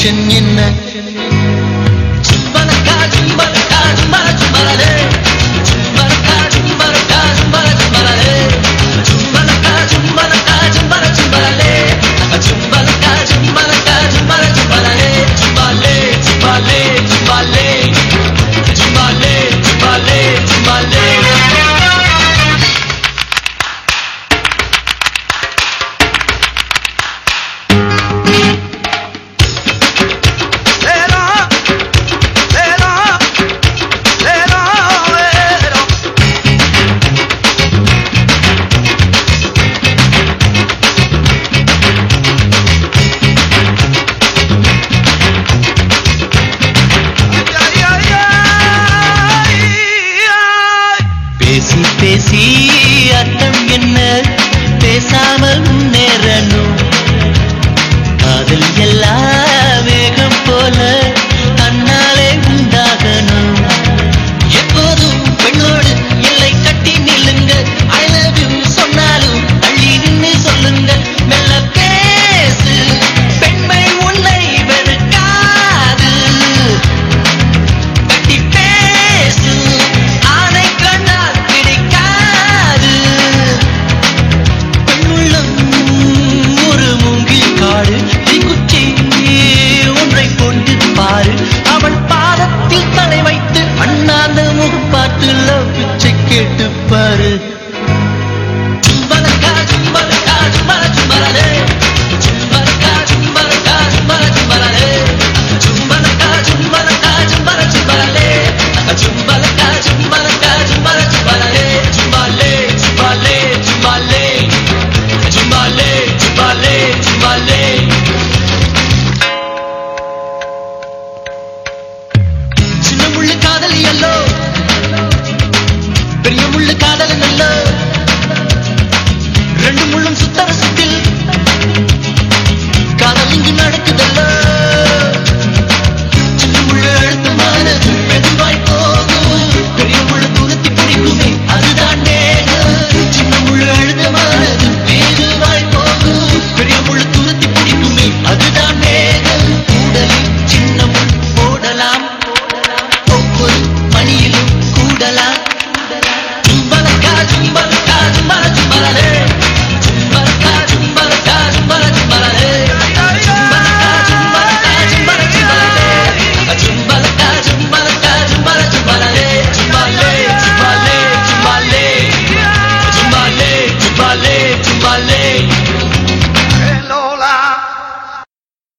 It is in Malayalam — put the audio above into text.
മനുഷ്യൻ എന്ന് ചുംബനക്കാ ചുംബനക്കാ ചുംബന ചുംബനേ ചുംബനക്കാ ചുംബനക്കാ ചുംബന ചുംബനേ ചുംബനക്കാ ചുംബനക്കാ ചുംബന ചുംബനേ ചുംബനക്കാ ചുംബനക്കാ ചുംബന ചുംബനേ ചുംബലേ ചുംബലേ பேசி அர்த்தம் என்ன பேசாமல் பாட்டு லவ் பிச்சை கேட்டு பாரு